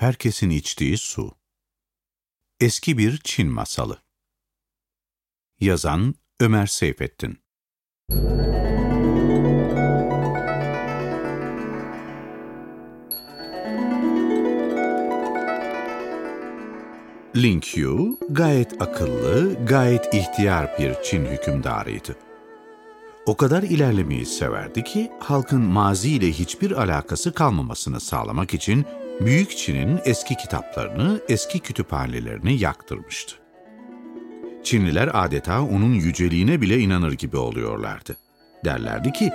Herkesin içtiği su. Eski bir Çin masalı. Yazan Ömer Seyfettin. Lin Qiu gayet akıllı, gayet ihtiyar bir Çin hükümdarıydı. O kadar ilerlemeyi severdi ki halkın mazi ile hiçbir alakası kalmamasını sağlamak için Büyük Çin'in eski kitaplarını, eski kütüphanelerini yaktırmıştı. Çinliler adeta onun yüceliğine bile inanır gibi oluyorlardı. Derlerdi ki,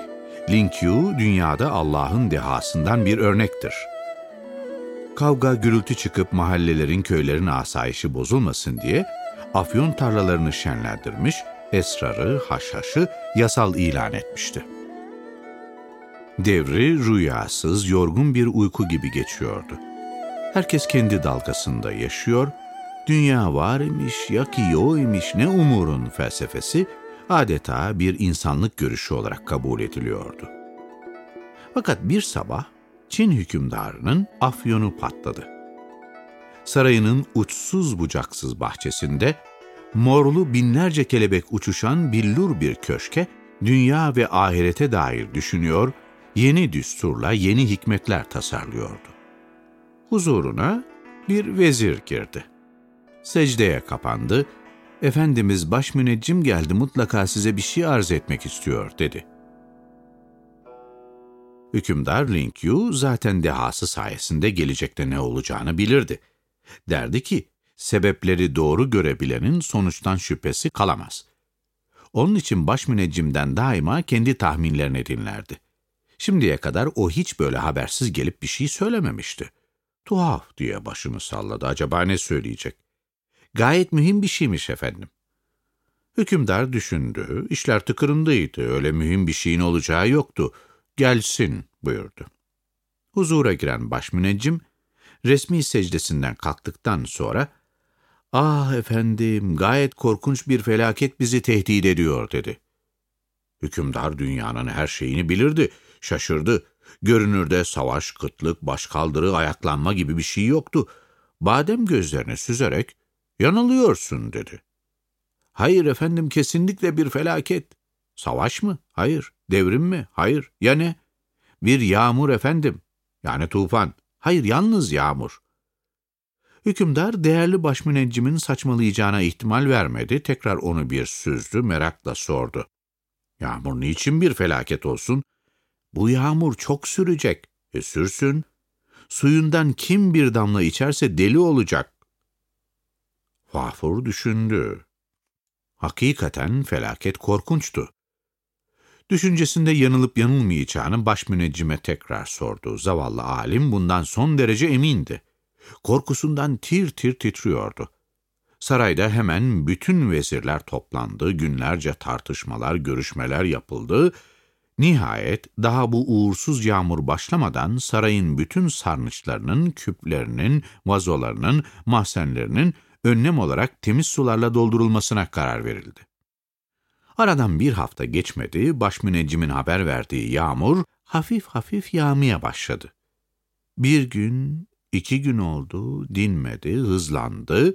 Lin Qiu dünyada Allah'ın dehasından bir örnektir. Kavga gürültü çıkıp mahallelerin köylerin asayişi bozulmasın diye afyon tarlalarını şenlendirmiş, esrarı, haşhaşı yasal ilan etmişti. Devri rüyasız, yorgun bir uyku gibi geçiyordu. Herkes kendi dalgasında yaşıyor, dünya var imiş, ya ki yo imiş ne umurun felsefesi adeta bir insanlık görüşü olarak kabul ediliyordu. Fakat bir sabah Çin hükümdarının afyonu patladı. Sarayının uçsuz bucaksız bahçesinde morlu binlerce kelebek uçuşan billur bir köşke dünya ve ahirete dair düşünüyor, yeni düsturla yeni hikmetler tasarlıyordu. Huzuruna bir vezir girdi. Secdeye kapandı, Efendimiz baş müneccim geldi mutlaka size bir şey arz etmek istiyor dedi. Hükümdar Linkyu zaten dehası sayesinde gelecekte ne olacağını bilirdi. Derdi ki, sebepleri doğru görebilenin sonuçtan şüphesi kalamaz. Onun için baş müneccimden daima kendi tahminlerini dinlerdi. Şimdiye kadar o hiç böyle habersiz gelip bir şey söylememişti. Tuhaf diye başını salladı. Acaba ne söyleyecek? Gayet mühim bir şeymiş efendim. Hükümdar düşündü. İşler tıkırındaydı. Öyle mühim bir şeyin olacağı yoktu. Gelsin buyurdu. Huzura giren baş müneccim, resmi secdesinden kalktıktan sonra, ''Ah efendim, gayet korkunç bir felaket bizi tehdit ediyor.'' dedi. Hükümdar dünyanın her şeyini bilirdi, şaşırdı. Görünürde savaş, kıtlık, başkaldırı, ayaklanma gibi bir şey yoktu. Badem gözlerini süzerek, ''Yanılıyorsun.'' dedi. ''Hayır efendim, kesinlikle bir felaket.'' ''Savaş mı? Hayır. Devrim mi? Hayır. Ya ne?'' ''Bir yağmur efendim. Yani tufan. Hayır, yalnız yağmur.'' Hükümdar değerli başmüneccimin saçmalayacağına ihtimal vermedi. Tekrar onu bir süzdü, merakla sordu. Yağmur niçin bir felaket olsun? Bu yağmur çok sürecek. E sürsün. Suyundan kim bir damla içerse deli olacak. Fafur düşündü. Hakikaten felaket korkunçtu. Düşüncesinde yanılıp yanılmayacağını baş müneccime tekrar sordu. Zavallı alim bundan son derece emindi. Korkusundan tir tir titriyordu. Sarayda hemen bütün vezirler toplandı, günlerce tartışmalar, görüşmeler yapıldı. Nihayet daha bu uğursuz yağmur başlamadan sarayın bütün sarnıçlarının, küplerinin, vazolarının, mahzenlerinin önlem olarak temiz sularla doldurulmasına karar verildi. Aradan bir hafta geçmedi, baş müneccimin haber verdiği yağmur hafif hafif yağmaya başladı. Bir gün, iki gün oldu, dinmedi, hızlandı,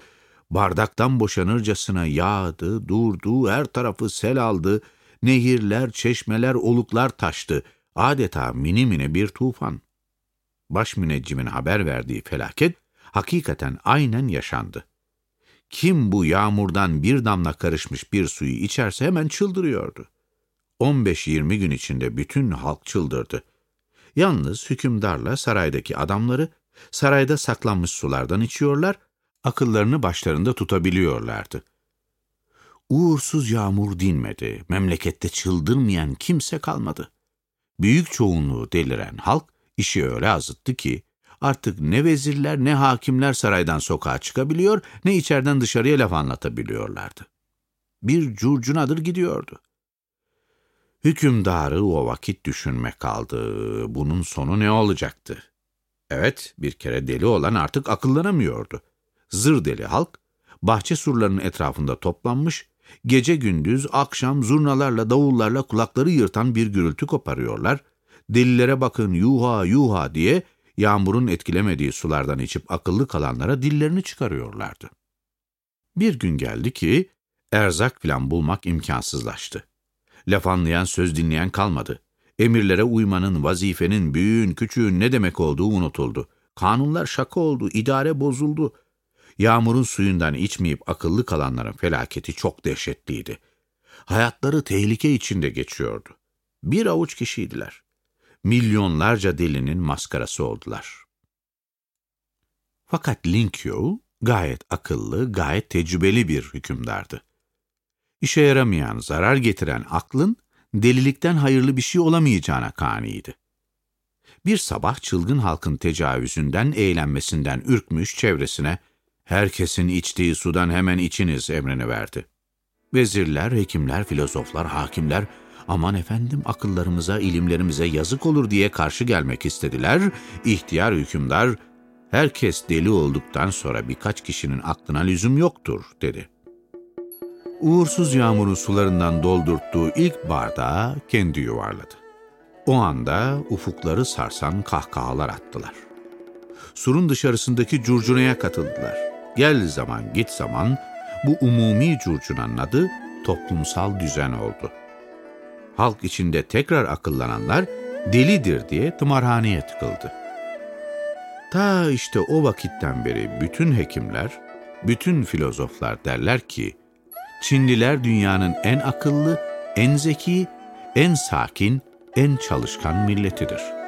bardaktan boşanırcasına yağdı, durdu, her tarafı sel aldı, nehirler, çeşmeler, oluklar taştı, adeta mini mini bir tufan. Baş müneccimin haber verdiği felaket, hakikaten aynen yaşandı. Kim bu yağmurdan bir damla karışmış bir suyu içerse hemen çıldırıyordu. 15-20 gün içinde bütün halk çıldırdı. Yalnız hükümdarla saraydaki adamları sarayda saklanmış sulardan içiyorlar, akıllarını başlarında tutabiliyorlardı. Uğursuz yağmur dinmedi, memlekette çıldırmayan kimse kalmadı. Büyük çoğunluğu deliren halk işi öyle azıttı ki, Artık ne vezirler ne hakimler saraydan sokağa çıkabiliyor, ne içeriden dışarıya laf anlatabiliyorlardı. Bir curcunadır gidiyordu. Hükümdarı o vakit düşünmek kaldı. Bunun sonu ne olacaktı? Evet, bir kere deli olan artık akıllanamıyordu. Zır deli halk, bahçe surlarının etrafında toplanmış, gece gündüz, akşam zurnalarla, davullarla kulakları yırtan bir gürültü koparıyorlar, delilere bakın yuha yuha diye yağmurun etkilemediği sulardan içip akıllı kalanlara dillerini çıkarıyorlardı. Bir gün geldi ki erzak filan bulmak imkansızlaştı. Laf anlayan, söz dinleyen kalmadı. Emirlere uymanın, vazifenin, büyüğün, küçüğün ne demek olduğu unutuldu. Kanunlar şaka oldu, idare bozuldu. Yağmurun suyundan içmeyip akıllı kalanların felaketi çok dehşetliydi. Hayatları tehlike içinde geçiyordu. Bir avuç kişiydiler. Milyonlarca delinin maskarası oldular. Fakat Linkyo gayet akıllı, gayet tecrübeli bir hükümdardı. İşe yaramayan, zarar getiren aklın delilikten hayırlı bir şey olamayacağına kaniydi. Bir sabah çılgın halkın tecavüzünden, eğlenmesinden ürkmüş çevresine, herkesin içtiği sudan hemen içiniz emrini verdi. Vezirler, hekimler, filozoflar, hakimler, aman efendim akıllarımıza, ilimlerimize yazık olur diye karşı gelmek istediler, ihtiyar hükümdar, herkes deli olduktan sonra birkaç kişinin aklına lüzum yoktur, dedi. Uğursuz yağmurun sularından doldurttuğu ilk bardağı kendi yuvarladı. O anda ufukları sarsan kahkahalar attılar. Surun dışarısındaki curcunaya katıldılar. Gel zaman git zaman bu umumi curcunanın adı toplumsal düzen oldu. Halk içinde tekrar akıllananlar delidir diye tımarhaneye tıkıldı. Ta işte o vakitten beri bütün hekimler, bütün filozoflar derler ki, Çinliler dünyanın en akıllı, en zeki, en sakin, en çalışkan milletidir.''